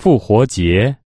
复活节。